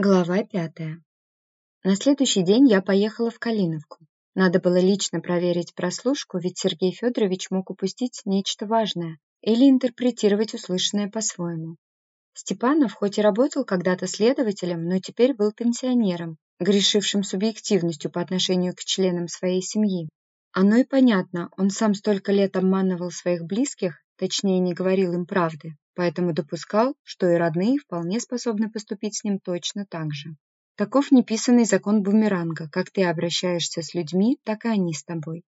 Глава пятая. На следующий день я поехала в Калиновку. Надо было лично проверить прослушку, ведь Сергей Федорович мог упустить нечто важное или интерпретировать услышанное по-своему. Степанов хоть и работал когда-то следователем, но теперь был пенсионером, грешившим субъективностью по отношению к членам своей семьи. Оно и понятно, он сам столько лет обманывал своих близких, точнее не говорил им правды, поэтому допускал, что и родные вполне способны поступить с ним точно так же. Таков неписанный закон бумеранга. Как ты обращаешься с людьми, так и они с тобой.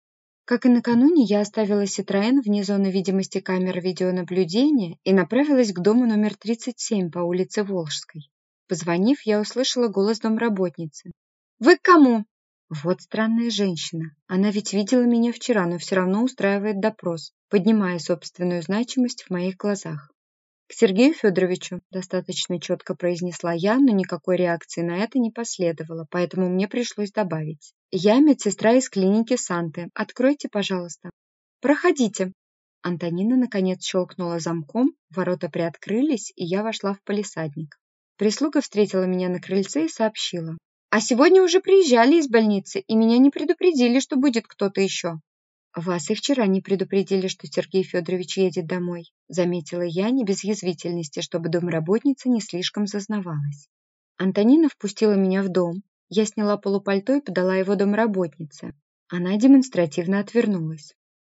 Как и накануне, я оставила Ситроен вне зоны видимости камер видеонаблюдения и направилась к дому номер 37 по улице Волжской. Позвонив, я услышала голос домработницы. «Вы к кому?» Вот странная женщина. Она ведь видела меня вчера, но все равно устраивает допрос, поднимая собственную значимость в моих глазах. «К Сергею Федоровичу», – достаточно четко произнесла я, но никакой реакции на это не последовало, поэтому мне пришлось добавить. «Я медсестра из клиники Санты. Откройте, пожалуйста». «Проходите». Антонина, наконец, щелкнула замком, ворота приоткрылись, и я вошла в палисадник. Прислуга встретила меня на крыльце и сообщила. «А сегодня уже приезжали из больницы, и меня не предупредили, что будет кто-то еще». «Вас и вчера не предупредили, что Сергей Федорович едет домой», заметила я не без язвительности, чтобы домработница не слишком зазнавалась. Антонина впустила меня в дом. Я сняла полупальто и подала его домработнице. Она демонстративно отвернулась.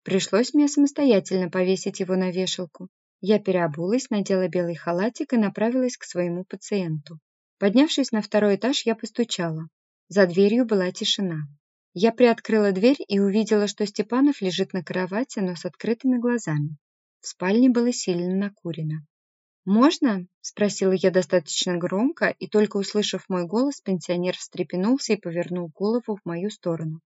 Пришлось мне самостоятельно повесить его на вешалку. Я переобулась, надела белый халатик и направилась к своему пациенту. Поднявшись на второй этаж, я постучала. За дверью была тишина. Я приоткрыла дверь и увидела, что Степанов лежит на кровати, но с открытыми глазами. В спальне было сильно накурено. «Можно?» – спросила я достаточно громко, и только услышав мой голос, пенсионер встрепенулся и повернул голову в мою сторону.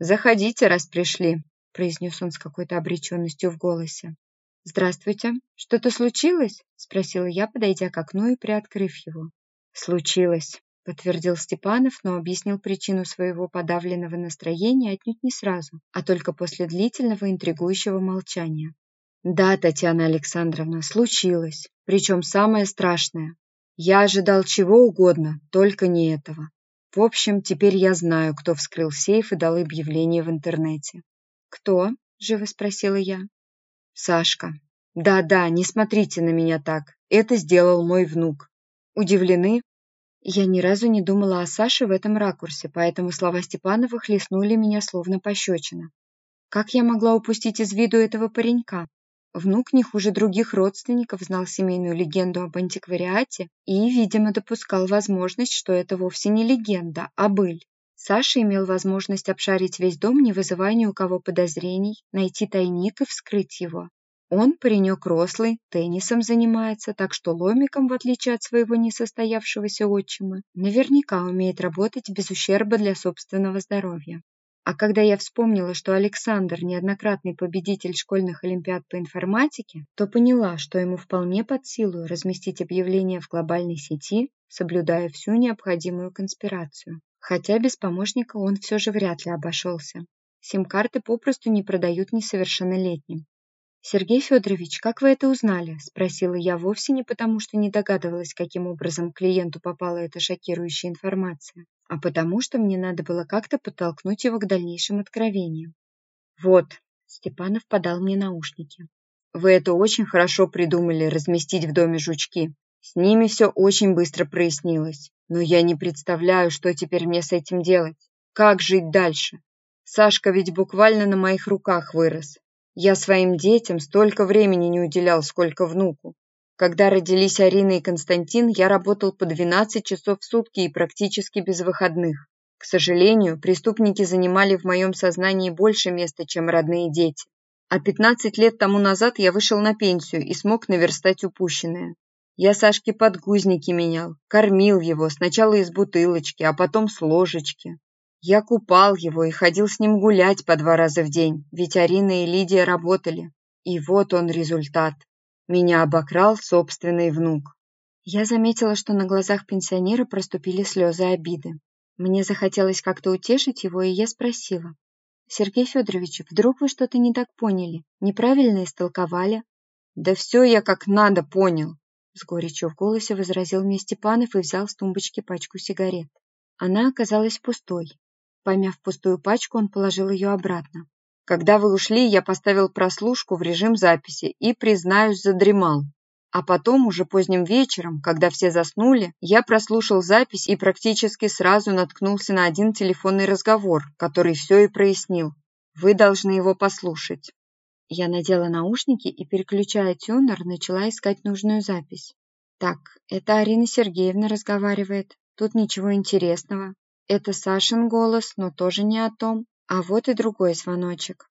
«Заходите, раз пришли», – произнес он с какой-то обреченностью в голосе. «Здравствуйте. Что-то случилось?» – спросила я, подойдя к окну и приоткрыв его. «Случилось», подтвердил Степанов, но объяснил причину своего подавленного настроения отнюдь не сразу, а только после длительного интригующего молчания. «Да, Татьяна Александровна, случилось, причем самое страшное. Я ожидал чего угодно, только не этого. В общем, теперь я знаю, кто вскрыл сейф и дал объявление в интернете». «Кто?» – живо спросила я. «Сашка. Да-да, не смотрите на меня так. Это сделал мой внук. Удивлены? Я ни разу не думала о Саше в этом ракурсе, поэтому слова Степанова хлестнули меня словно пощечина. Как я могла упустить из виду этого паренька? Внук не хуже других родственников знал семейную легенду об антиквариате и, видимо, допускал возможность, что это вовсе не легенда, а быль. Саша имел возможность обшарить весь дом, не вызывая ни у кого подозрений, найти тайник и вскрыть его. Он паренек рослый, теннисом занимается, так что ломиком, в отличие от своего несостоявшегося отчима, наверняка умеет работать без ущерба для собственного здоровья. А когда я вспомнила, что Александр неоднократный победитель школьных олимпиад по информатике, то поняла, что ему вполне под силу разместить объявление в глобальной сети, соблюдая всю необходимую конспирацию. Хотя без помощника он все же вряд ли обошелся. Сим-карты попросту не продают несовершеннолетним. «Сергей Федорович, как вы это узнали?» – спросила я вовсе не потому, что не догадывалась, каким образом клиенту попала эта шокирующая информация, а потому, что мне надо было как-то подтолкнуть его к дальнейшим откровениям. «Вот», – Степанов подал мне наушники. «Вы это очень хорошо придумали, разместить в доме жучки. С ними все очень быстро прояснилось. Но я не представляю, что теперь мне с этим делать. Как жить дальше? Сашка ведь буквально на моих руках вырос. Я своим детям столько времени не уделял, сколько внуку. Когда родились Арина и Константин, я работал по 12 часов в сутки и практически без выходных. К сожалению, преступники занимали в моем сознании больше места, чем родные дети. А 15 лет тому назад я вышел на пенсию и смог наверстать упущенное. Я Сашке подгузники менял, кормил его сначала из бутылочки, а потом с ложечки. Я купал его и ходил с ним гулять по два раза в день, ведь Арина и Лидия работали. И вот он результат. Меня обокрал собственный внук. Я заметила, что на глазах пенсионера проступили слезы обиды. Мне захотелось как-то утешить его, и я спросила. «Сергей Федорович, вдруг вы что-то не так поняли? Неправильно истолковали?» «Да все я как надо понял. с горечью в голосе возразил мне Степанов и взял с тумбочки пачку сигарет. Она оказалась пустой. Поймяв пустую пачку, он положил ее обратно. Когда вы ушли, я поставил прослушку в режим записи и, признаюсь, задремал. А потом, уже поздним вечером, когда все заснули, я прослушал запись и практически сразу наткнулся на один телефонный разговор, который все и прояснил. Вы должны его послушать. Я надела наушники и, переключая тюнер, начала искать нужную запись. Так, это Арина Сергеевна разговаривает. Тут ничего интересного. Это Сашин голос, но тоже не о том. А вот и другой звоночек.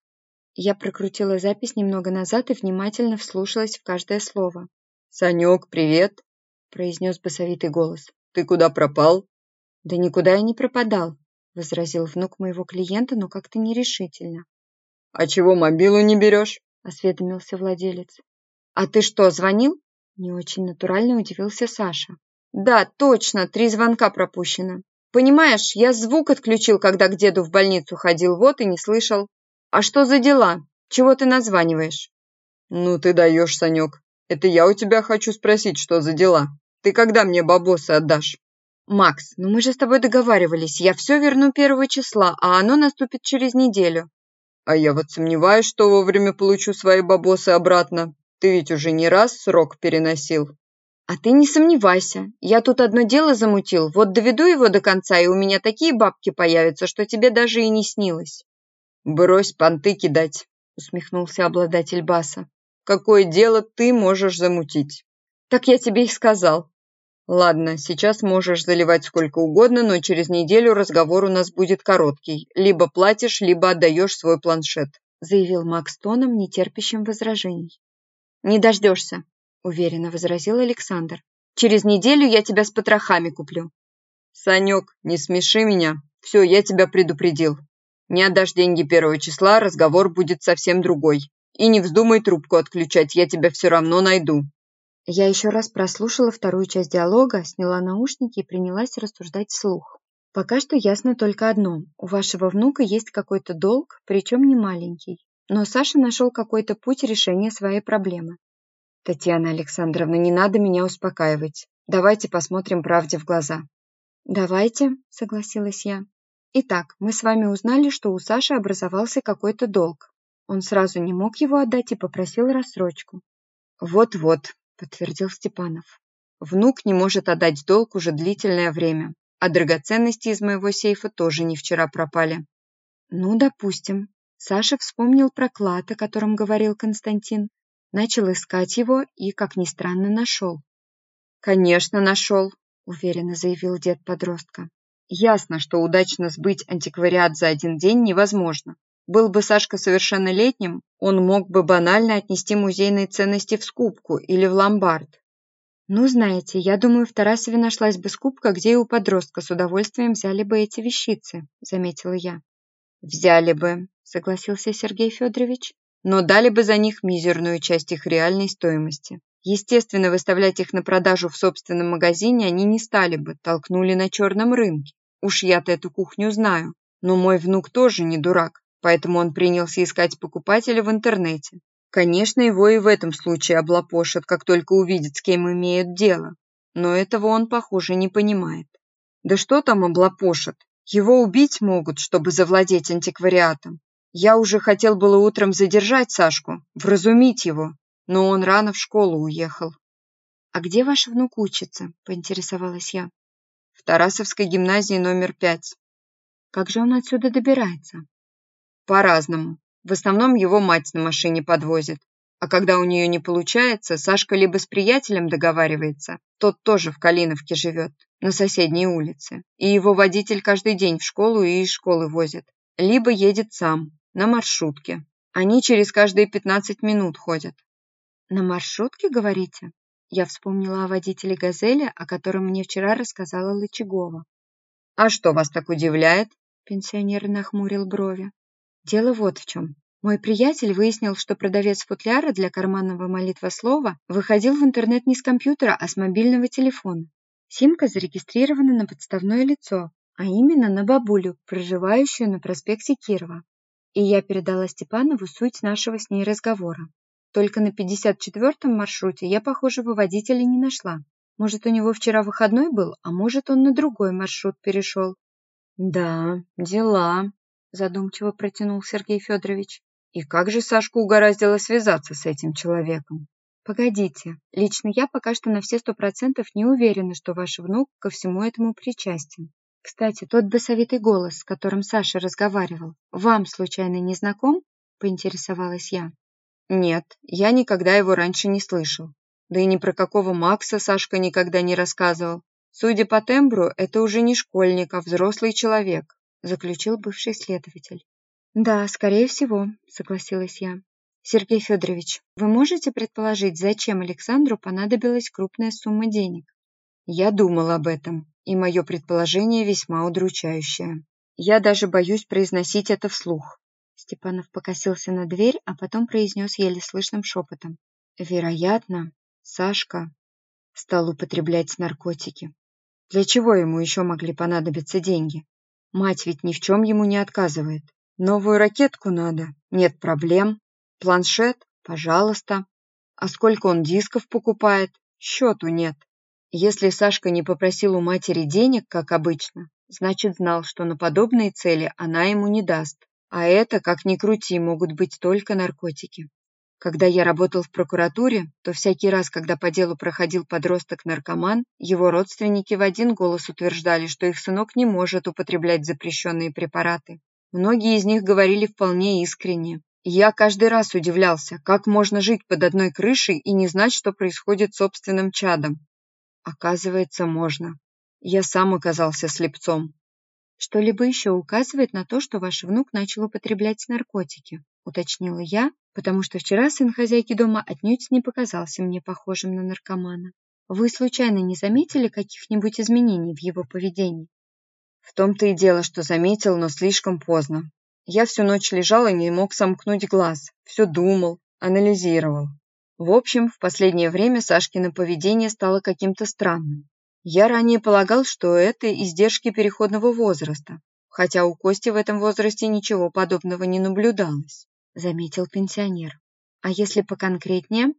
Я прокрутила запись немного назад и внимательно вслушалась в каждое слово. «Санек, привет!» – произнес басовитый голос. «Ты куда пропал?» «Да никуда я не пропадал», – возразил внук моего клиента, но как-то нерешительно. «А чего мобилу не берешь?» – осведомился владелец. «А ты что, звонил?» – не очень натурально удивился Саша. «Да, точно, три звонка пропущено. Понимаешь, я звук отключил, когда к деду в больницу ходил, вот и не слышал. А что за дела? Чего ты названиваешь?» «Ну ты даешь, Санек. Это я у тебя хочу спросить, что за дела. Ты когда мне бабосы отдашь?» «Макс, ну мы же с тобой договаривались. Я все верну первого числа, а оно наступит через неделю. А я вот сомневаюсь, что вовремя получу свои бабосы обратно. Ты ведь уже не раз срок переносил. А ты не сомневайся. Я тут одно дело замутил. Вот доведу его до конца, и у меня такие бабки появятся, что тебе даже и не снилось. Брось понты кидать, усмехнулся обладатель баса. Какое дело ты можешь замутить? Так я тебе и сказал. Ладно, сейчас можешь заливать сколько угодно, но через неделю разговор у нас будет короткий. Либо платишь, либо отдаешь свой планшет», заявил Макс тоном, нетерпящим возражений. «Не дождешься», уверенно возразил Александр. «Через неделю я тебя с потрохами куплю». «Санек, не смеши меня. Все, я тебя предупредил. Не отдашь деньги первого числа, разговор будет совсем другой. И не вздумай трубку отключать, я тебя все равно найду. Я еще раз прослушала вторую часть диалога, сняла наушники и принялась рассуждать вслух. Пока что ясно только одно. У вашего внука есть какой-то долг, причем не маленький. Но Саша нашел какой-то путь решения своей проблемы. Татьяна Александровна, не надо меня успокаивать. Давайте посмотрим правде в глаза. Давайте, согласилась я. Итак, мы с вами узнали, что у Саши образовался какой-то долг. Он сразу не мог его отдать и попросил рассрочку. Вот-вот, подтвердил Степанов. Внук не может отдать долг уже длительное время, а драгоценности из моего сейфа тоже не вчера пропали. Ну, допустим. Саша вспомнил про клад, о котором говорил Константин, начал искать его и, как ни странно, нашел. «Конечно, нашел», — уверенно заявил дед подростка. «Ясно, что удачно сбыть антиквариат за один день невозможно. Был бы Сашка совершеннолетним, он мог бы банально отнести музейные ценности в скупку или в ломбард. Ну, знаете, я думаю, в Тарасове нашлась бы скупка, где и у подростка с удовольствием взяли бы эти вещицы, заметила я. Взяли бы, согласился Сергей Федорович, но дали бы за них мизерную часть их реальной стоимости. Естественно, выставлять их на продажу в собственном магазине они не стали бы, толкнули на черном рынке. Уж я-то эту кухню знаю. Но мой внук тоже не дурак поэтому он принялся искать покупателя в интернете. Конечно, его и в этом случае облапошат, как только увидят, с кем имеют дело. Но этого он, похоже, не понимает. Да что там облапошат? Его убить могут, чтобы завладеть антиквариатом. Я уже хотел было утром задержать Сашку, вразумить его, но он рано в школу уехал. «А где ваш внук учится?» – поинтересовалась я. «В Тарасовской гимназии номер пять». «Как же он отсюда добирается?» По-разному. В основном его мать на машине подвозит. А когда у нее не получается, Сашка либо с приятелем договаривается, тот тоже в Калиновке живет, на соседней улице, и его водитель каждый день в школу и из школы возит, либо едет сам, на маршрутке. Они через каждые 15 минут ходят. На маршрутке, говорите? Я вспомнила о водителе «Газели», о котором мне вчера рассказала Лычагова. «А что вас так удивляет?» Пенсионер нахмурил брови. Дело вот в чем. Мой приятель выяснил, что продавец футляра для карманного молитвослова выходил в интернет не с компьютера, а с мобильного телефона. Симка зарегистрирована на подставное лицо, а именно на бабулю, проживающую на проспекте Кирова. И я передала Степанову суть нашего с ней разговора. Только на 54-м маршруте я похожего водителя не нашла. Может, у него вчера выходной был, а может, он на другой маршрут перешел. Да, дела, задумчиво протянул Сергей Федорович. И как же Сашку угораздило связаться с этим человеком? Погодите, лично я пока что на все сто процентов не уверена, что ваш внук ко всему этому причастен. Кстати, тот басовитый голос, с которым Саша разговаривал, вам случайно не знаком? Поинтересовалась я. Нет, я никогда его раньше не слышал. Да и ни про какого Макса Сашка никогда не рассказывал. Судя по тембру, это уже не школьник, а взрослый человек, заключил бывший следователь. Да, скорее всего, согласилась я. Сергей Федорович, вы можете предположить, зачем Александру понадобилась крупная сумма денег? Я думал об этом, и мое предположение весьма удручающее. Я даже боюсь произносить это вслух. Степанов покосился на дверь, а потом произнес еле слышным шепотом. Вероятно, Сашка стал употреблять наркотики. Для чего ему еще могли понадобиться деньги? Мать ведь ни в чем ему не отказывает. Новую ракетку надо, нет проблем. Планшет, пожалуйста. А сколько он дисков покупает, счету нет. Если Сашка не попросил у матери денег, как обычно, значит знал, что на подобные цели она ему не даст. А это, как ни крути, могут быть только наркотики. Когда я работал в прокуратуре, то всякий раз, когда по делу проходил подросток-наркоман, его родственники в один голос утверждали, что их сынок не может употреблять запрещенные препараты. Многие из них говорили вполне искренне. Я каждый раз удивлялся, как можно жить под одной крышей и не знать, что происходит с собственным чадом. Оказывается, можно. Я сам оказался слепцом. Что-либо еще указывает на то, что ваш внук начал употреблять наркотики, уточнила я, потому что вчера сын хозяйки дома отнюдь не показался мне похожим на наркомана. Вы случайно не заметили каких-нибудь изменений в его поведении? В том-то и дело, что заметил, но слишком поздно. Я всю ночь лежал и не мог сомкнуть глаз. Все думал, анализировал. В общем, в последнее время Сашкино поведение стало каким-то странным. Я ранее полагал, что это издержки переходного возраста, хотя у Кости в этом возрасте ничего подобного не наблюдалось заметил пенсионер. А если поконкретнее?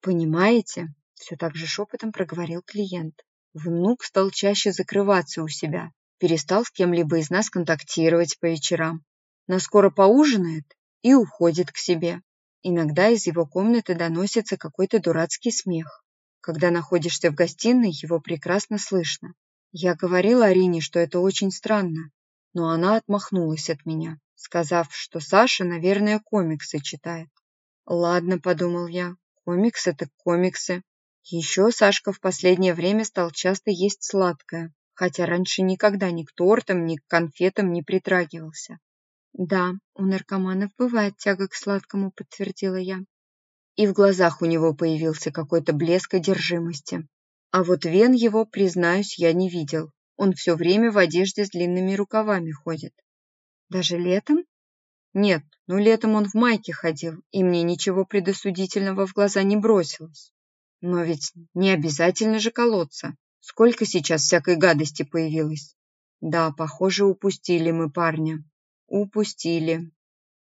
Понимаете, все так же шепотом проговорил клиент. Внук стал чаще закрываться у себя, перестал с кем-либо из нас контактировать по вечерам. Наскоро поужинает и уходит к себе. Иногда из его комнаты доносится какой-то дурацкий смех. Когда находишься в гостиной, его прекрасно слышно. Я говорила Арине, что это очень странно, но она отмахнулась от меня сказав, что Саша, наверное, комиксы читает. Ладно, подумал я, комиксы так комиксы. Еще Сашка в последнее время стал часто есть сладкое, хотя раньше никогда ни к тортам, ни к конфетам не притрагивался. Да, у наркоманов бывает тяга к сладкому, подтвердила я. И в глазах у него появился какой-то блеск одержимости. А вот вен его, признаюсь, я не видел. Он все время в одежде с длинными рукавами ходит. Даже летом? Нет, ну летом он в майке ходил, и мне ничего предосудительного в глаза не бросилось. Но ведь не обязательно же колоться. Сколько сейчас всякой гадости появилось. Да, похоже, упустили мы парня. Упустили.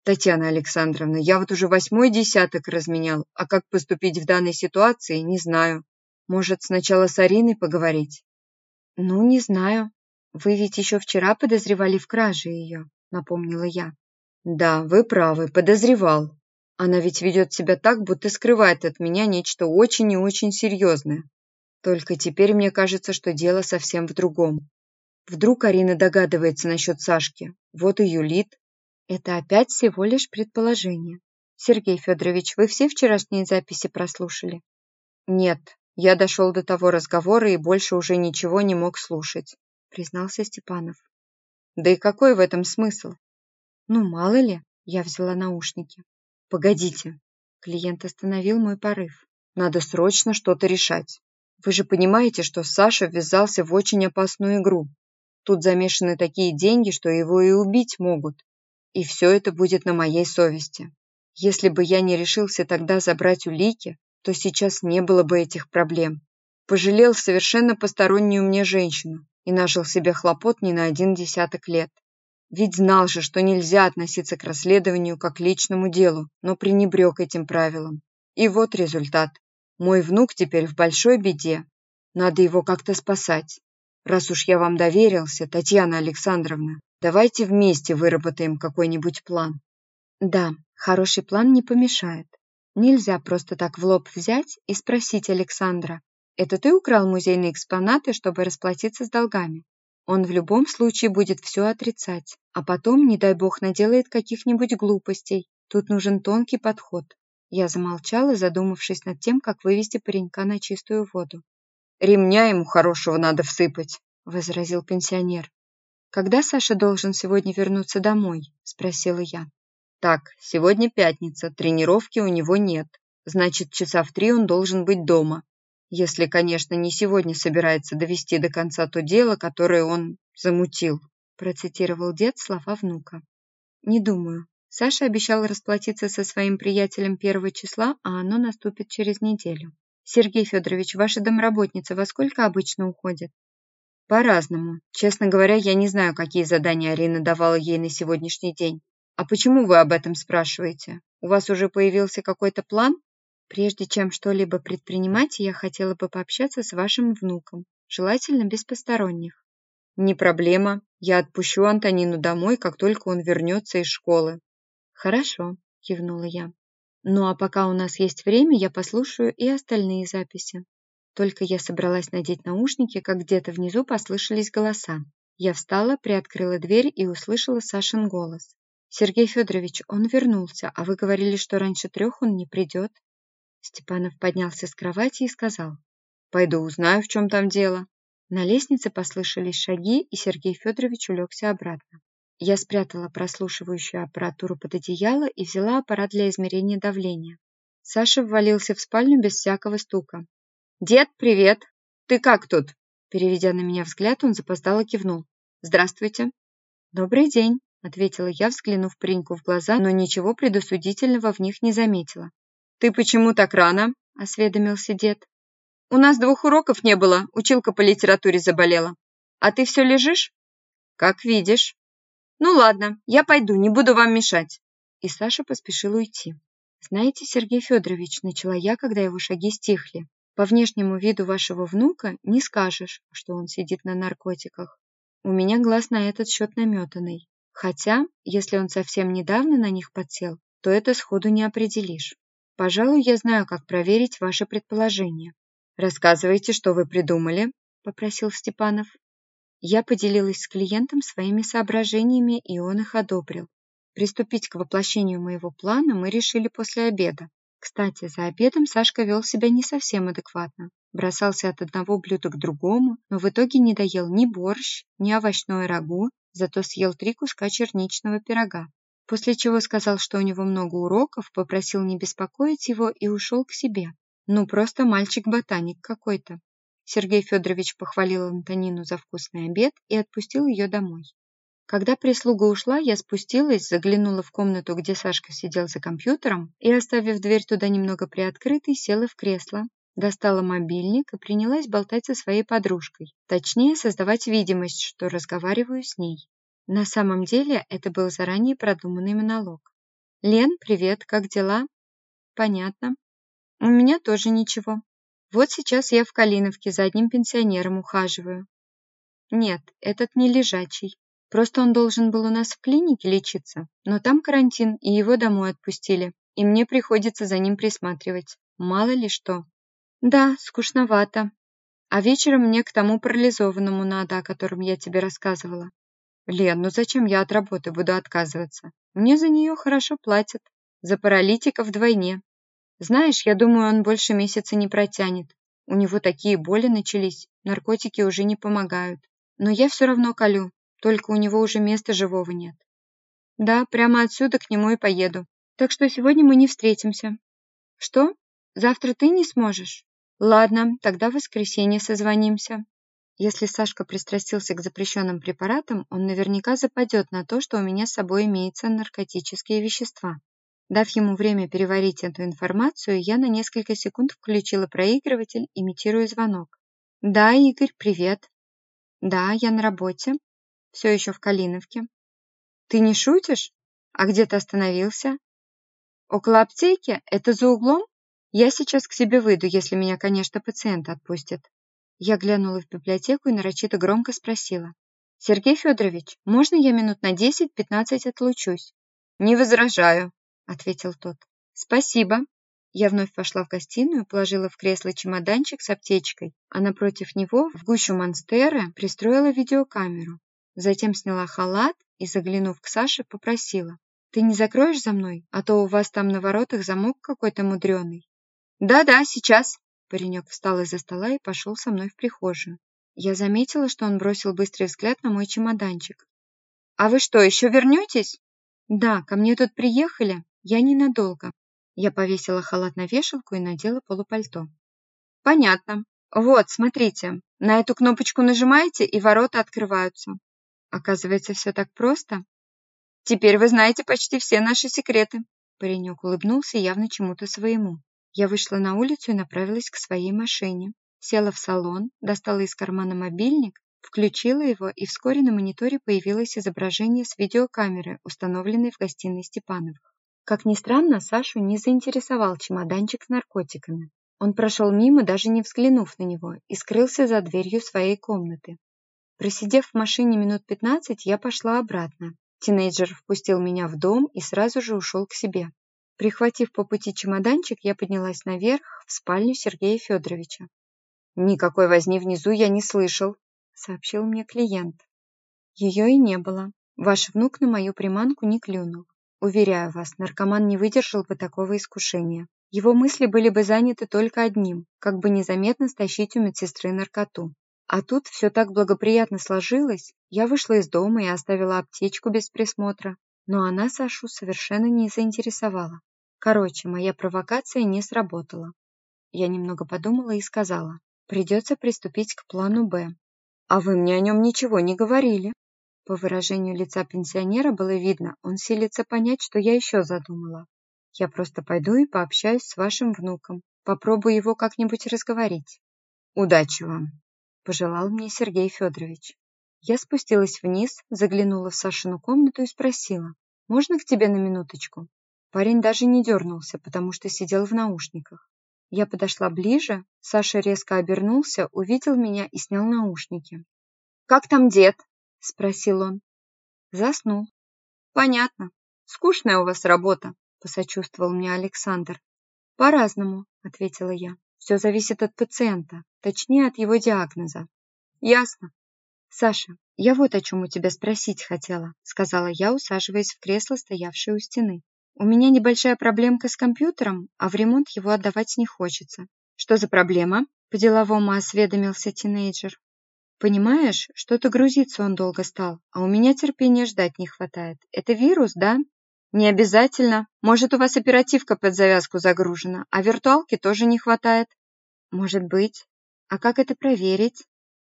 Татьяна Александровна, я вот уже восьмой десяток разменял, а как поступить в данной ситуации, не знаю. Может, сначала с Ариной поговорить? Ну, не знаю. Вы ведь еще вчера подозревали в краже ее напомнила я. Да, вы правы, подозревал. Она ведь ведет себя так, будто скрывает от меня нечто очень и очень серьезное. Только теперь мне кажется, что дело совсем в другом. Вдруг Арина догадывается насчет Сашки, вот и юлит. Это опять всего лишь предположение. Сергей Федорович, вы все вчерашние записи прослушали? Нет, я дошел до того разговора и больше уже ничего не мог слушать, признался Степанов. Да и какой в этом смысл? Ну, мало ли, я взяла наушники. Погодите. Клиент остановил мой порыв. Надо срочно что-то решать. Вы же понимаете, что Саша ввязался в очень опасную игру. Тут замешаны такие деньги, что его и убить могут. И все это будет на моей совести. Если бы я не решился тогда забрать улики, то сейчас не было бы этих проблем. Пожалел совершенно постороннюю мне женщину, и нажил себе хлопот не на один десяток лет. Ведь знал же, что нельзя относиться к расследованию как к личному делу, но пренебрег этим правилом. И вот результат. Мой внук теперь в большой беде. Надо его как-то спасать. Раз уж я вам доверился, Татьяна Александровна, давайте вместе выработаем какой-нибудь план. Да, хороший план не помешает. Нельзя просто так в лоб взять и спросить Александра, это ты украл музейные экспонаты, чтобы расплатиться с долгами? Он в любом случае будет все отрицать, а потом, не дай бог, наделает каких-нибудь глупостей. Тут нужен тонкий подход. Я замолчала, задумавшись над тем, как вывести паренька на чистую воду. «Ремня ему хорошего надо всыпать», — возразил пенсионер. «Когда Саша должен сегодня вернуться домой?» — спросила я. «Так, сегодня пятница, тренировки у него нет. Значит, часа в три он должен быть дома. Если, конечно, не сегодня собирается довести до конца то дело, которое он замутил», — процитировал дед слова внука. «Не думаю. Саша обещал расплатиться со своим приятелем первого числа, а оно наступит через неделю. Сергей Федорович, ваша домработница во сколько обычно уходит? По-разному. Честно говоря, я не знаю, какие задания Арина давала ей на сегодняшний день. А почему вы об этом спрашиваете? У вас уже появился какой-то план? Прежде чем что-либо предпринимать, я хотела бы пообщаться с вашим внуком, желательно без посторонних. Не проблема. Я отпущу Антонину домой, как только он вернется из школы. Хорошо, кивнула я. Ну а пока у нас есть время, я послушаю и остальные записи. Только я собралась надеть наушники, как где-то внизу послышались голоса. Я встала, приоткрыла дверь и услышала Сашин голос. «Сергей Федорович, он вернулся, а вы говорили, что раньше трех он не придет?» Степанов поднялся с кровати и сказал. «Пойду узнаю, в чем там дело». На лестнице послышались шаги, и Сергей Федорович улегся обратно. Я спрятала прослушивающую аппаратуру под одеяло и взяла аппарат для измерения давления. Саша ввалился в спальню без всякого стука. «Дед, привет! Ты как тут?» Переведя на меня взгляд, он запоздало кивнул. «Здравствуйте!» «Добрый день!» — ответила я, взглянув пареньку в глаза, но ничего предосудительного в них не заметила. «Ты почему так рано?» — осведомился дед. «У нас двух уроков не было, училка по литературе заболела. А ты все лежишь?» «Как видишь». «Ну ладно, я пойду, не буду вам мешать». И Саша поспешил уйти. «Знаете, Сергей Федорович, начала я, когда его шаги стихли. По внешнему виду вашего внука не скажешь, что он сидит на наркотиках. У меня глаз на этот счет наметанный. Хотя, если он совсем недавно на них подсел, то это сходу не определишь. Пожалуй, я знаю, как проверить ваше предположение. Рассказывайте, что вы придумали, попросил Степанов. Я поделилась с клиентом своими соображениями, и он их одобрил. Приступить к воплощению моего плана мы решили после обеда. Кстати, за обедом Сашка вел себя не совсем адекватно. Бросался от одного блюда к другому, но в итоге не доел ни борщ, ни овощное рагу, зато съел три куска черничного пирога. После чего сказал, что у него много уроков, попросил не беспокоить его и ушел к себе. Ну, просто мальчик-ботаник какой-то. Сергей Федорович похвалил Антонину за вкусный обед и отпустил ее домой. Когда прислуга ушла, я спустилась, заглянула в комнату, где Сашка сидел за компьютером, и, оставив дверь туда немного приоткрытой, села в кресло, достала мобильник и принялась болтать со своей подружкой. Точнее, создавать видимость, что разговариваю с ней. На самом деле, это был заранее продуманный монолог. «Лен, привет, как дела?» «Понятно. У меня тоже ничего. Вот сейчас я в Калиновке за одним пенсионером ухаживаю». «Нет, этот не лежачий. Просто он должен был у нас в клинике лечиться, но там карантин, и его домой отпустили, и мне приходится за ним присматривать. Мало ли что. Да, скучновато. А вечером мне к тому парализованному надо, о котором я тебе рассказывала. Лен, ну зачем я от работы буду отказываться? Мне за нее хорошо платят. За паралитика вдвойне. Знаешь, я думаю, он больше месяца не протянет. У него такие боли начались, наркотики уже не помогают. Но я все равно колю, только у него уже места живого нет. Да, прямо отсюда к нему и поеду. Так что сегодня мы не встретимся. Что? Завтра ты не сможешь? Ладно, тогда в воскресенье созвонимся. Если Сашка пристрастился к запрещенным препаратам, он наверняка западет на то, что у меня с собой имеются наркотические вещества. Дав ему время переварить эту информацию, я на несколько секунд включила проигрыватель, имитируя звонок. «Да, Игорь, привет». «Да, я на работе. Все еще в Калиновке. Ты не шутишь? А где ты остановился? Около аптеки? Это за углом? Я сейчас к себе выйду, если меня, конечно, пациент отпустит. Я глянула в библиотеку и нарочито громко спросила. «Сергей Федорович, можно я минут на 10-15 отлучусь?» «Не возражаю», — ответил тот. «Спасибо». Я вновь пошла в гостиную, положила в кресло чемоданчик с аптечкой, а напротив него, в гущу монстеры, пристроила видеокамеру. Затем сняла халат и, заглянув к Саше, попросила. «Ты не закроешь за мной, а то у вас там на воротах замок какой-то мудреный». «Да-да, сейчас». Паренек встал из-за стола и пошел со мной в прихожую. Я заметила, что он бросил быстрый взгляд на мой чемоданчик. «А вы что, еще вернетесь?» «Да, ко мне тут приехали. Я ненадолго». Я повесила халат на вешалку и надела полупальто. «Понятно. Вот, смотрите. На эту кнопочку нажимаете, и ворота открываются. Оказывается, все так просто. Теперь вы знаете почти все наши секреты. Паренек улыбнулся явно чему-то своему. Я вышла на улицу и направилась к своей машине. Села в салон, достала из кармана мобильник, включила его, и вскоре на мониторе появилось изображение с видеокамеры, установленной в гостиной Степановых. Как ни странно, Сашу не заинтересовал чемоданчик с наркотиками. Он прошел мимо, даже не взглянув на него, и скрылся за дверью своей комнаты. Просидев в машине минут 15, я пошла обратно. Тинейджер впустил меня в дом и сразу же ушел к себе. Прихватив по пути чемоданчик, я поднялась наверх, в спальню Сергея Федоровича. «Никакой возни внизу я не слышал», — сообщил мне клиент. Ее и не было. Ваш внук на мою приманку не клюнул. Уверяю вас, наркоман не выдержал бы такого искушения. Его мысли были бы заняты только одним, как бы незаметно стащить у медсестры наркоту. А тут все так благоприятно сложилось. Я вышла из дома и оставила аптечку без присмотра. Но она Сашу совершенно не заинтересовала. Короче, моя провокация не сработала. Я немного подумала и сказала, придется приступить к плану «Б». «А вы мне о нем ничего не говорили». По выражению лица пенсионера было видно, он силится понять, что я еще задумала. Я просто пойду и пообщаюсь с вашим внуком. Попробую его как-нибудь разговорить. Удачи вам пожелал мне Сергей Федорович. Я спустилась вниз, заглянула в Сашину комнату и спросила, «Можно к тебе на минуточку?» Парень даже не дернулся, потому что сидел в наушниках. Я подошла ближе, Саша резко обернулся, увидел меня и снял наушники. «Как там дед?» – спросил он. Заснул. «Понятно. Скучная у вас работа», – посочувствовал мне Александр. «По-разному», – ответила я. Все зависит от пациента, точнее от его диагноза. Ясно. Саша, я вот о чем у тебя спросить хотела, сказала я, усаживаясь в кресло, стоявшее у стены. У меня небольшая проблемка с компьютером, а в ремонт его отдавать не хочется. Что за проблема? По-деловому осведомился тинейджер. Понимаешь, что-то грузиться он долго стал, а у меня терпения ждать не хватает. Это вирус, да? Не обязательно. Может, у вас оперативка под завязку загружена, а виртуалки тоже не хватает. Может быть. А как это проверить?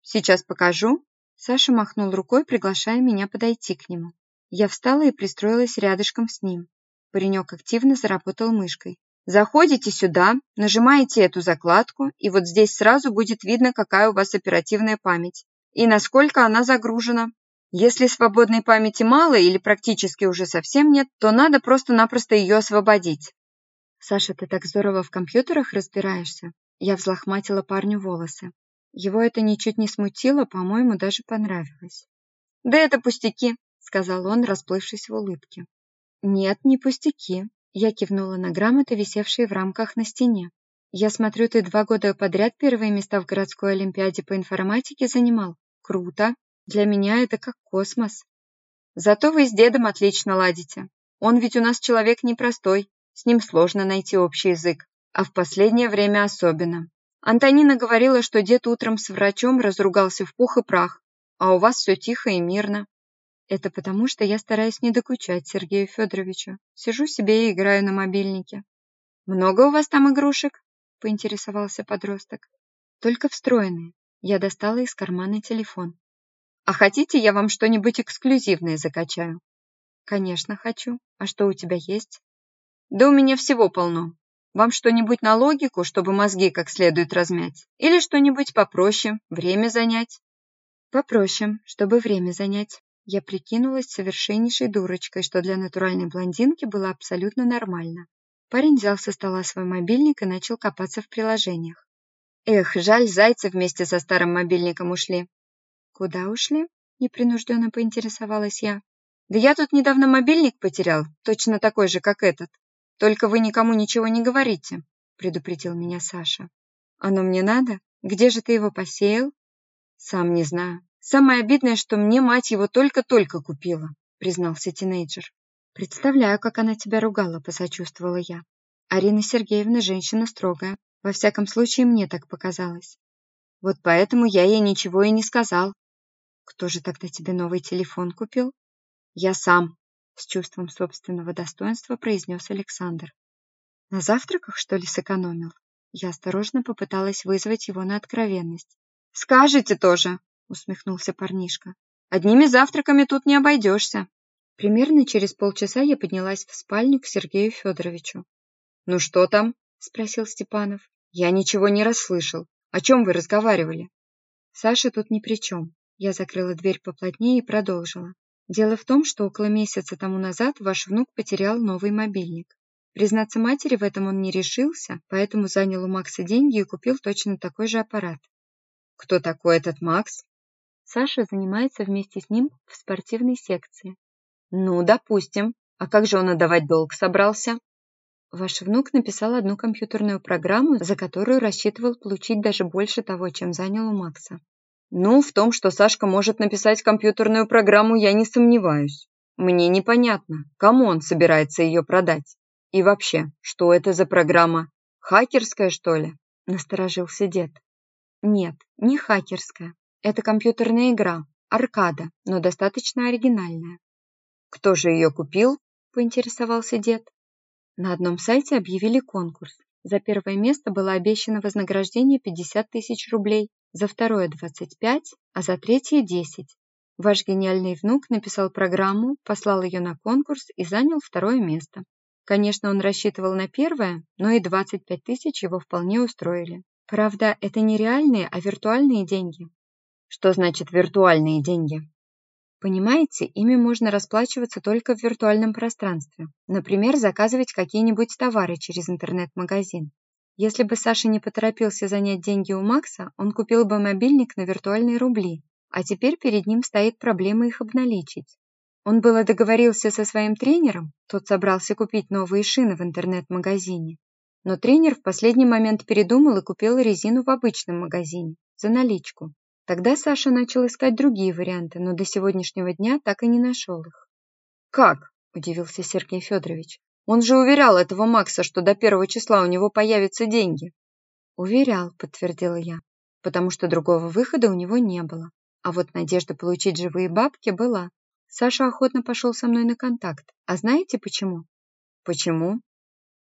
Сейчас покажу. Саша махнул рукой, приглашая меня подойти к нему. Я встала и пристроилась рядышком с ним. Паренек активно заработал мышкой. Заходите сюда, нажимаете эту закладку, и вот здесь сразу будет видно, какая у вас оперативная память и насколько она загружена. Если свободной памяти мало или практически уже совсем нет, то надо просто-напросто ее освободить. Саша, ты так здорово в компьютерах разбираешься. Я взлохматила парню волосы. Его это ничуть не смутило, по-моему, даже понравилось. «Да это пустяки», — сказал он, расплывшись в улыбке. «Нет, не пустяки», — я кивнула на грамоты, висевшие в рамках на стене. «Я смотрю, ты два года подряд первые места в городской олимпиаде по информатике занимал. Круто!» Для меня это как космос. Зато вы с дедом отлично ладите. Он ведь у нас человек непростой, с ним сложно найти общий язык, а в последнее время особенно. Антонина говорила, что дед утром с врачом разругался в пух и прах, а у вас все тихо и мирно. Это потому, что я стараюсь не докучать Сергею Федоровичу. Сижу себе и играю на мобильнике. Много у вас там игрушек? Поинтересовался подросток. Только встроенные. Я достала из кармана телефон. А хотите, я вам что-нибудь эксклюзивное закачаю? Конечно, хочу. А что у тебя есть? Да у меня всего полно. Вам что-нибудь на логику, чтобы мозги как следует размять? Или что-нибудь попроще, время занять? Попроще, чтобы время занять. Я прикинулась совершеннейшей дурочкой, что для натуральной блондинки было абсолютно нормально. Парень взял со стола свой мобильник и начал копаться в приложениях. Эх, жаль, зайцы вместе со старым мобильником ушли. Куда ушли? Непринужденно поинтересовалась я. Да я тут недавно мобильник потерял, точно такой же, как этот. Только вы никому ничего не говорите, предупредил меня Саша. Оно мне надо? Где же ты его посеял? Сам не знаю. Самое обидное, что мне мать его только-только купила, признался тинейджер. Представляю, как она тебя ругала, посочувствовала я. Арина Сергеевна женщина строгая. Во всяком случае, мне так показалось. Вот поэтому я ей ничего и не сказал. Кто же тогда тебе новый телефон купил? Я сам, с чувством собственного достоинства произнес Александр. На завтраках, что ли, сэкономил? Я осторожно попыталась вызвать его на откровенность. «Скажете тоже!» — усмехнулся парнишка. «Одними завтраками тут не обойдешься. Примерно через полчаса я поднялась в спальню к Сергею Федоровичу. «Ну что там?» – спросил Степанов. «Я ничего не расслышал. О чем вы разговаривали?» «Саша тут ни при чем». Я закрыла дверь поплотнее и продолжила. Дело в том, что около месяца тому назад ваш внук потерял новый мобильник. Признаться матери в этом он не решился, поэтому занял у Макса деньги и купил точно такой же аппарат. Кто такой этот Макс? Саша занимается вместе с ним в спортивной секции. Ну, допустим. А как же он отдавать долг собрался? Ваш внук написал одну компьютерную программу, за которую рассчитывал получить даже больше того, чем занял у Макса. Ну, в том, что Сашка может написать компьютерную программу, я не сомневаюсь. Мне непонятно, кому он собирается ее продать. И вообще, что это за программа? Хакерская, что ли? Насторожился дед. Нет, не хакерская. Это компьютерная игра, аркада, но достаточно оригинальная. «Кто же ее купил?» – поинтересовался дед. На одном сайте объявили конкурс. За первое место было обещано вознаграждение 50 тысяч рублей, за второе – 25, а за третье – 10. Ваш гениальный внук написал программу, послал ее на конкурс и занял второе место. Конечно, он рассчитывал на первое, но и 25 тысяч его вполне устроили. Правда, это не реальные, а виртуальные деньги. Что значит виртуальные деньги? Понимаете, ими можно расплачиваться только в виртуальном пространстве. Например, заказывать какие-нибудь товары через интернет-магазин. Если бы Саша не поторопился занять деньги у Макса, он купил бы мобильник на виртуальные рубли, а теперь перед ним стоит проблема их обналичить. Он было договорился со своим тренером, тот собрался купить новые шины в интернет-магазине. Но тренер в последний момент передумал и купил резину в обычном магазине, за наличку. Тогда Саша начал искать другие варианты, но до сегодняшнего дня так и не нашел их. «Как?» – удивился Сергей Федорович. «Он же уверял этого Макса, что до первого числа у него появятся деньги». «Уверял», – подтвердила я, потому что другого выхода у него не было. А вот надежда получить живые бабки была. Саша охотно пошел со мной на контакт. А знаете почему? Почему?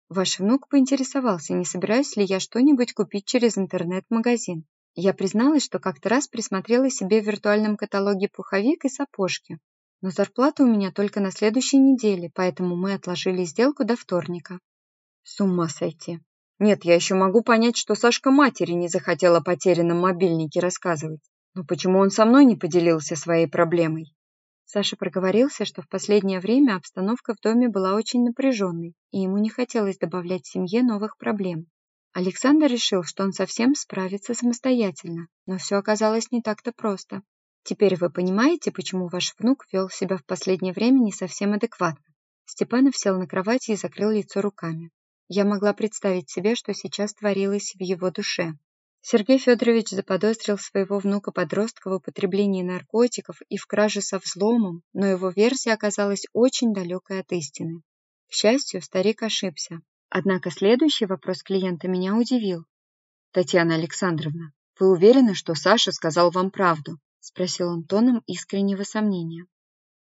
Ваш внук поинтересовался, не собираюсь ли я что-нибудь купить через интернет-магазин. Я призналась, что как-то раз присмотрела себе в виртуальном каталоге пуховик и сапожки. Но зарплата у меня только на следующей неделе, поэтому мы отложили сделку до вторника. С ума сойти. Нет, я еще могу понять, что Сашка матери не захотела о потерянном мобильнике рассказывать. Но почему он со мной не поделился своей проблемой? Саша проговорился, что в последнее время обстановка в доме была очень напряженной, и ему не хотелось добавлять семье новых проблем. Александр решил, что он совсем справится самостоятельно, но все оказалось не так-то просто. Теперь вы понимаете, почему ваш внук вел себя в последнее время не совсем адекватно. Степанов сел на кровати и закрыл лицо руками. Я могла представить себе, что сейчас творилось в его душе. Сергей Федорович заподозрил своего внука-подростка в употреблении наркотиков и в краже со взломом, но его версия оказалась очень далекой от истины. К счастью, старик ошибся. Однако следующий вопрос клиента меня удивил. «Татьяна Александровна, вы уверены, что Саша сказал вам правду?» – спросил он тоном искреннего сомнения.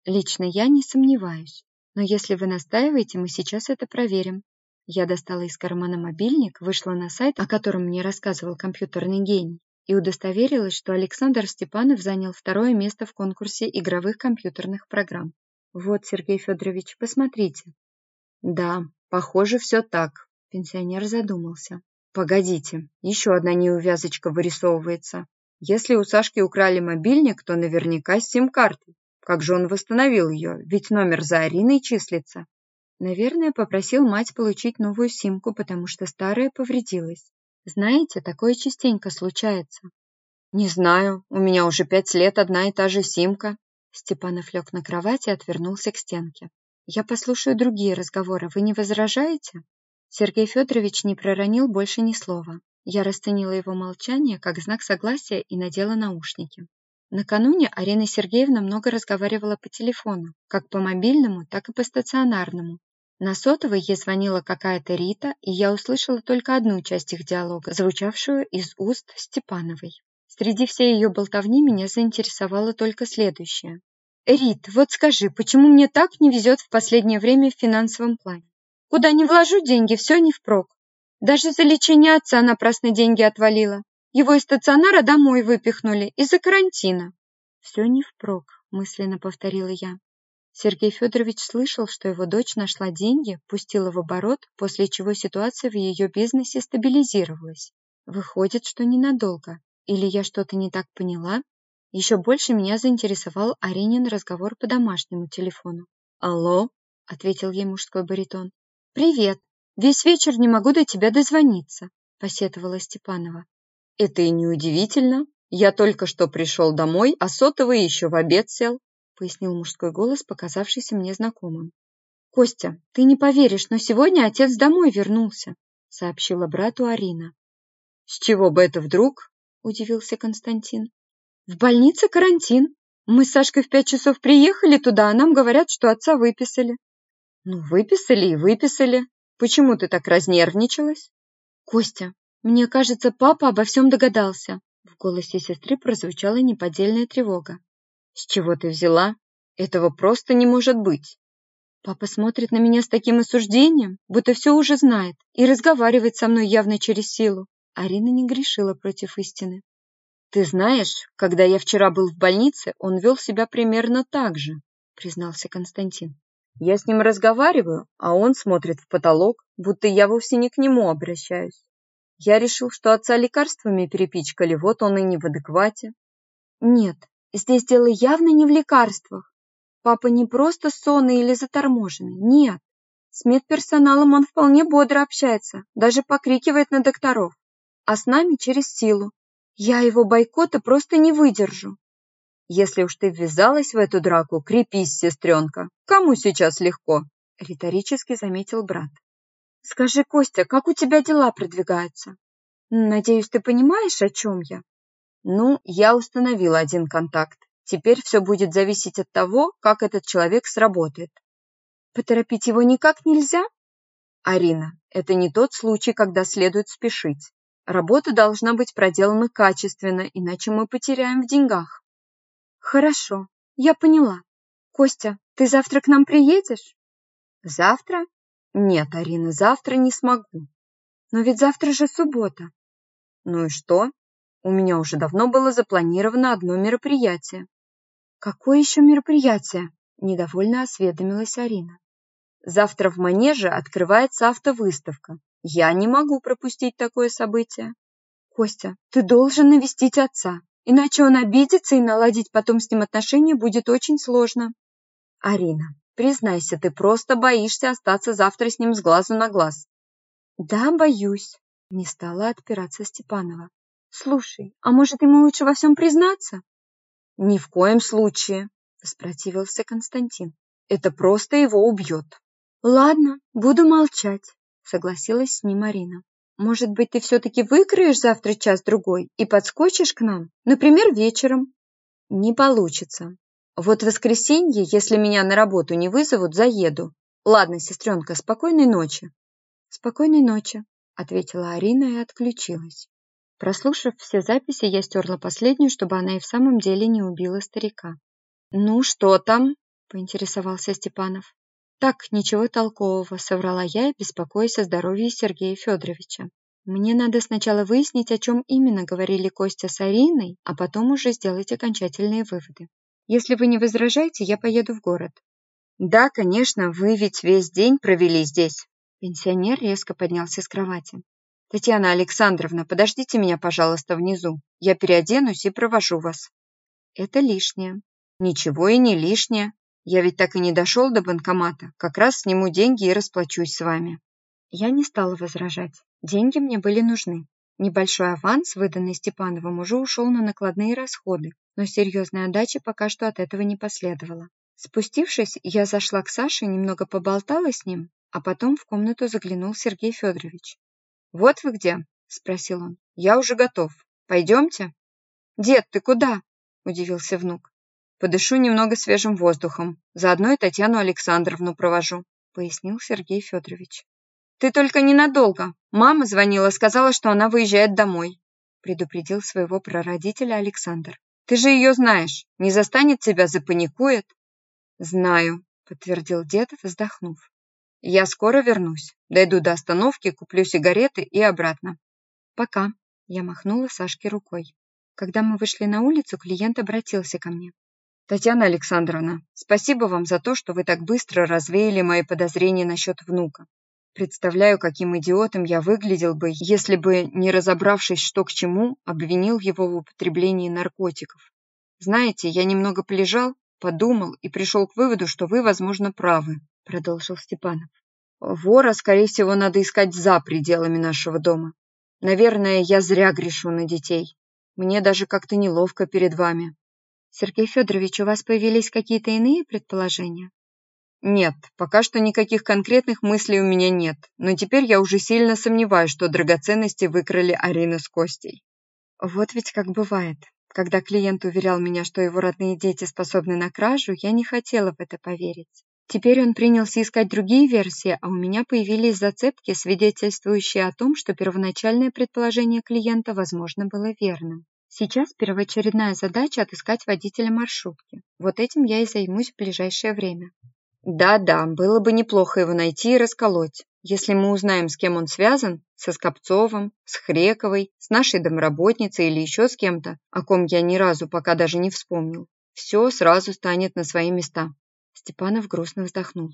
«Лично я не сомневаюсь, но если вы настаиваете, мы сейчас это проверим». Я достала из кармана мобильник, вышла на сайт, о котором мне рассказывал компьютерный гений, и удостоверилась, что Александр Степанов занял второе место в конкурсе игровых компьютерных программ. Вот, Сергей Федорович, посмотрите. Да, Похоже, все так. Пенсионер задумался. Погодите, еще одна неувязочка вырисовывается. Если у Сашки украли мобильник, то наверняка с сим-картой. Как же он восстановил ее? Ведь номер за Ариной числится. Наверное, попросил мать получить новую симку, потому что старая повредилась. Знаете, такое частенько случается. Не знаю, у меня уже пять лет одна и та же симка. Степанов лег на кровати и отвернулся к стенке. Я послушаю другие разговоры, вы не возражаете? Сергей Федорович не проронил больше ни слова. Я расценила его молчание как знак согласия и надела наушники. Накануне Арина Сергеевна много разговаривала по телефону, как по мобильному, так и по стационарному. На сотовой ей звонила какая-то Рита, и я услышала только одну часть их диалога, звучавшую из уст Степановой. Среди всей ее болтовни меня заинтересовало только следующее. «Рит, вот скажи, почему мне так не везет в последнее время в финансовом плане? Куда не вложу деньги, все не впрок. Даже за лечение отца напрасно деньги отвалила. Его из стационара домой выпихнули из-за карантина. Все не впрок, мысленно повторила я. Сергей Федорович слышал, что его дочь нашла деньги, пустила в оборот, после чего ситуация в ее бизнесе стабилизировалась. Выходит, что ненадолго. Или я что-то не так поняла? Еще больше меня заинтересовал Аринин разговор по домашнему телефону. «Алло?» — ответил ей мужской баритон. «Привет. Весь вечер не могу до тебя дозвониться», — посетовала Степанова. Это и не удивительно. Я только что пришел домой, а сотовый еще в обед сел, пояснил мужской голос, показавшийся мне знакомым. Костя, ты не поверишь, но сегодня отец домой вернулся, сообщила брату Арина. С чего бы это вдруг? удивился Константин. В больнице карантин. Мы с Сашкой в пять часов приехали туда, а нам говорят, что отца выписали. Ну, выписали и выписали. Почему ты так разнервничалась? Костя, «Мне кажется, папа обо всем догадался». В голосе сестры прозвучала неподдельная тревога. «С чего ты взяла? Этого просто не может быть». Папа смотрит на меня с таким осуждением, будто все уже знает, и разговаривает со мной явно через силу. Арина не грешила против истины. «Ты знаешь, когда я вчера был в больнице, он вел себя примерно так же», признался Константин. «Я с ним разговариваю, а он смотрит в потолок, будто я вовсе не к нему обращаюсь. Я решил, что отца лекарствами перепичкали, вот он и не в адеквате. Нет, здесь дело явно не в лекарствах. Папа не просто сонный или заторможенный, нет. С медперсоналом он вполне бодро общается, даже покрикивает на докторов. А с нами через силу. Я его бойкота просто не выдержу. Если уж ты ввязалась в эту драку, крепись, сестренка. Кому сейчас легко? Риторически заметил брат. Скажи, Костя, как у тебя дела продвигаются? Надеюсь, ты понимаешь, о чем я? Ну, я установила один контакт. Теперь все будет зависеть от того, как этот человек сработает. Поторопить его никак нельзя? Арина, это не тот случай, когда следует спешить. Работа должна быть проделана качественно, иначе мы потеряем в деньгах. Хорошо, я поняла. Костя, ты завтра к нам приедешь? Завтра? Нет, Арина, завтра не смогу. Но ведь завтра же суббота. Ну и что? У меня уже давно было запланировано одно мероприятие. Какое еще мероприятие? Недовольно осведомилась Арина. Завтра в Манеже открывается автовыставка. Я не могу пропустить такое событие. Костя, ты должен навестить отца, иначе он обидится и наладить потом с ним отношения будет очень сложно. Арина, Признайся, ты просто боишься остаться завтра с ним с глазу на глаз. Да, боюсь. Не стала отпираться Степанова. Слушай, а может ему лучше во всем признаться? Ни в коем случае, воспротивился Константин. Это просто его убьет. Ладно, буду молчать, согласилась с ним Марина. Может быть, ты все-таки выкроешь завтра час-другой и подскочишь к нам, например, вечером? Не получится. Вот в воскресенье, если меня на работу не вызовут, заеду. Ладно, сестренка, спокойной ночи. Спокойной ночи, ответила Арина и отключилась. Прослушав все записи, я стерла последнюю, чтобы она и в самом деле не убила старика. «Ну, что там?» – поинтересовался Степанов. «Так, ничего толкового», – соврала я, беспокоясь о здоровье Сергея Федоровича. «Мне надо сначала выяснить, о чем именно говорили Костя с Ариной, а потом уже сделать окончательные выводы. Если вы не возражаете, я поеду в город. Да, конечно, вы ведь весь день провели здесь. Пенсионер резко поднялся с кровати. Татьяна Александровна, подождите меня, пожалуйста, внизу. Я переоденусь и провожу вас. Это лишнее. Ничего и не лишнее. Я ведь так и не дошел до банкомата. Как раз сниму деньги и расплачусь с вами». Я не стала возражать. Деньги мне были нужны. Небольшой аванс, выданный Степановым, уже ушел на накладные расходы, но серьезной отдачи пока что от этого не последовало. Спустившись, я зашла к Саше, немного поболтала с ним, а потом в комнату заглянул Сергей Федорович. «Вот вы где?» – спросил он. «Я уже готов. Пойдемте?» «Дед, ты куда?» – удивился внук. «Подышу немного свежим воздухом. Заодно и Татьяну Александровну провожу», – пояснил Сергей Федорович. «Ты только ненадолго. Мама звонила, сказала, что она выезжает домой», – предупредил своего прародителя Александр. «Ты же ее знаешь. Не застанет тебя, запаникует». «Знаю», – подтвердил дед, вздохнув. «Я скоро вернусь. Дойду до остановки, куплю сигареты и обратно». «Пока», – я махнула Сашке рукой. Когда мы вышли на улицу, клиент обратился ко мне. «Татьяна Александровна, спасибо вам за то, что вы так быстро развеяли мои подозрения насчет внука. Представляю, каким идиотом я выглядел бы, если бы, не разобравшись, что к чему, обвинил его в употреблении наркотиков. Знаете, я немного полежал, подумал и пришел к выводу, что вы, возможно, правы», – продолжил Степанов. «Вора, скорее всего, надо искать за пределами нашего дома. Наверное, я зря грешу на детей. Мне даже как-то неловко перед вами». «Сергей Федорович, у вас появились какие-то иные предположения?» Нет, пока что никаких конкретных мыслей у меня нет, но теперь я уже сильно сомневаюсь, что драгоценности выкрали Арина с Костей. Вот ведь как бывает. Когда клиент уверял меня, что его родные дети способны на кражу, я не хотела в это поверить. Теперь он принялся искать другие версии, а у меня появились зацепки, свидетельствующие о том, что первоначальное предположение клиента, возможно, было верным. Сейчас первоочередная задача – отыскать водителя маршрутки. Вот этим я и займусь в ближайшее время. Да-да, было бы неплохо его найти и расколоть. Если мы узнаем, с кем он связан, со Скопцовым, с Хрековой, с нашей домработницей или еще с кем-то, о ком я ни разу пока даже не вспомнил, все сразу станет на свои места. Степанов грустно вздохнул.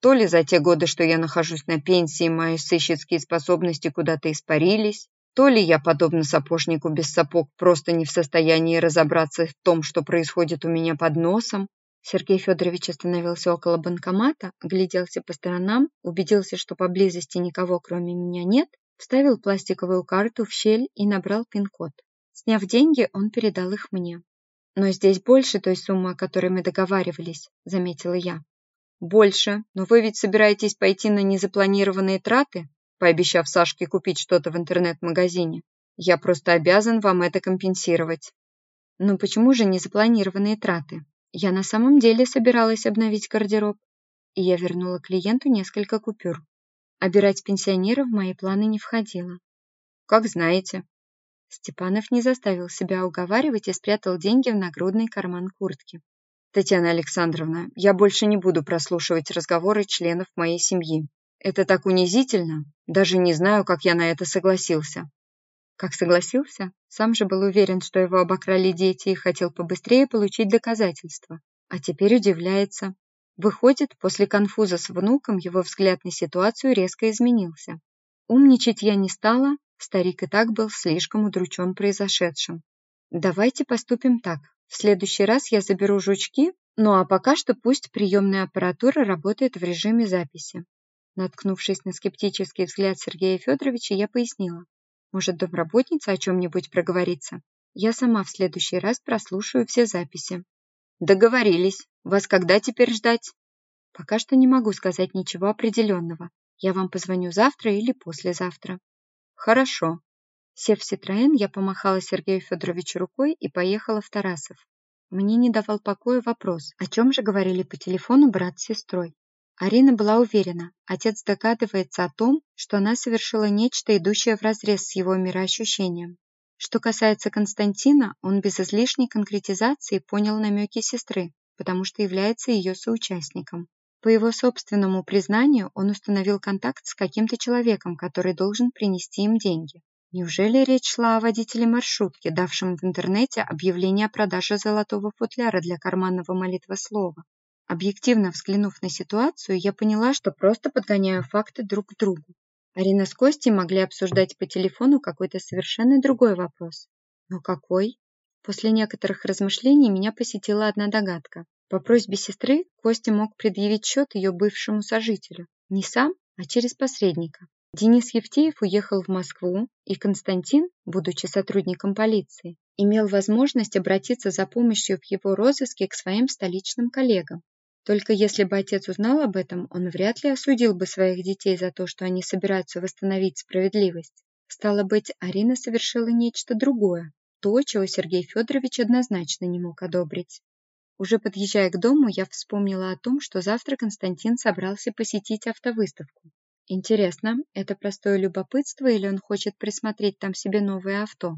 То ли за те годы, что я нахожусь на пенсии, мои сыщицкие способности куда-то испарились, то ли я, подобно сапожнику без сапог, просто не в состоянии разобраться в том, что происходит у меня под носом, Сергей Федорович остановился около банкомата, огляделся по сторонам, убедился, что поблизости никого кроме меня нет, вставил пластиковую карту в щель и набрал пин-код. Сняв деньги, он передал их мне. «Но здесь больше той суммы, о которой мы договаривались», – заметила я. «Больше, но вы ведь собираетесь пойти на незапланированные траты, пообещав Сашке купить что-то в интернет-магазине. Я просто обязан вам это компенсировать». «Ну почему же незапланированные траты?» Я на самом деле собиралась обновить гардероб, и я вернула клиенту несколько купюр. Обирать пенсионеров в мои планы не входило. Как знаете. Степанов не заставил себя уговаривать и спрятал деньги в нагрудный карман куртки. Татьяна Александровна, я больше не буду прослушивать разговоры членов моей семьи. Это так унизительно, даже не знаю, как я на это согласился. Как согласился, сам же был уверен, что его обокрали дети и хотел побыстрее получить доказательства. А теперь удивляется. Выходит, после конфуза с внуком его взгляд на ситуацию резко изменился. Умничать я не стала, старик и так был слишком удручен произошедшим. Давайте поступим так. В следующий раз я заберу жучки, ну а пока что пусть приемная аппаратура работает в режиме записи. Наткнувшись на скептический взгляд Сергея Федоровича, я пояснила. Может, домработница о чем-нибудь проговорится? Я сама в следующий раз прослушаю все записи. Договорились. Вас когда теперь ждать? Пока что не могу сказать ничего определенного. Я вам позвоню завтра или послезавтра. Хорошо. Сев в Ситроен, я помахала Сергею Федоровичу рукой и поехала в Тарасов. Мне не давал покоя вопрос, о чем же говорили по телефону брат с сестрой. Арина была уверена, отец догадывается о том, что она совершила нечто, идущее вразрез с его мироощущением. Что касается Константина, он без излишней конкретизации понял намеки сестры, потому что является ее соучастником. По его собственному признанию, он установил контакт с каким-то человеком, который должен принести им деньги. Неужели речь шла о водителе маршрутки, давшем в интернете объявление о продаже золотого футляра для карманного молитвослова? Объективно взглянув на ситуацию, я поняла, что просто подгоняю факты друг к другу. Арина с Костей могли обсуждать по телефону какой-то совершенно другой вопрос. Но какой? После некоторых размышлений меня посетила одна догадка. По просьбе сестры Костя мог предъявить счет ее бывшему сожителю. Не сам, а через посредника. Денис Евтеев уехал в Москву, и Константин, будучи сотрудником полиции, имел возможность обратиться за помощью в его розыске к своим столичным коллегам. Только если бы отец узнал об этом, он вряд ли осудил бы своих детей за то, что они собираются восстановить справедливость. Стало быть, Арина совершила нечто другое, то, чего Сергей Федорович однозначно не мог одобрить. Уже подъезжая к дому, я вспомнила о том, что завтра Константин собрался посетить автовыставку. Интересно, это простое любопытство или он хочет присмотреть там себе новое авто?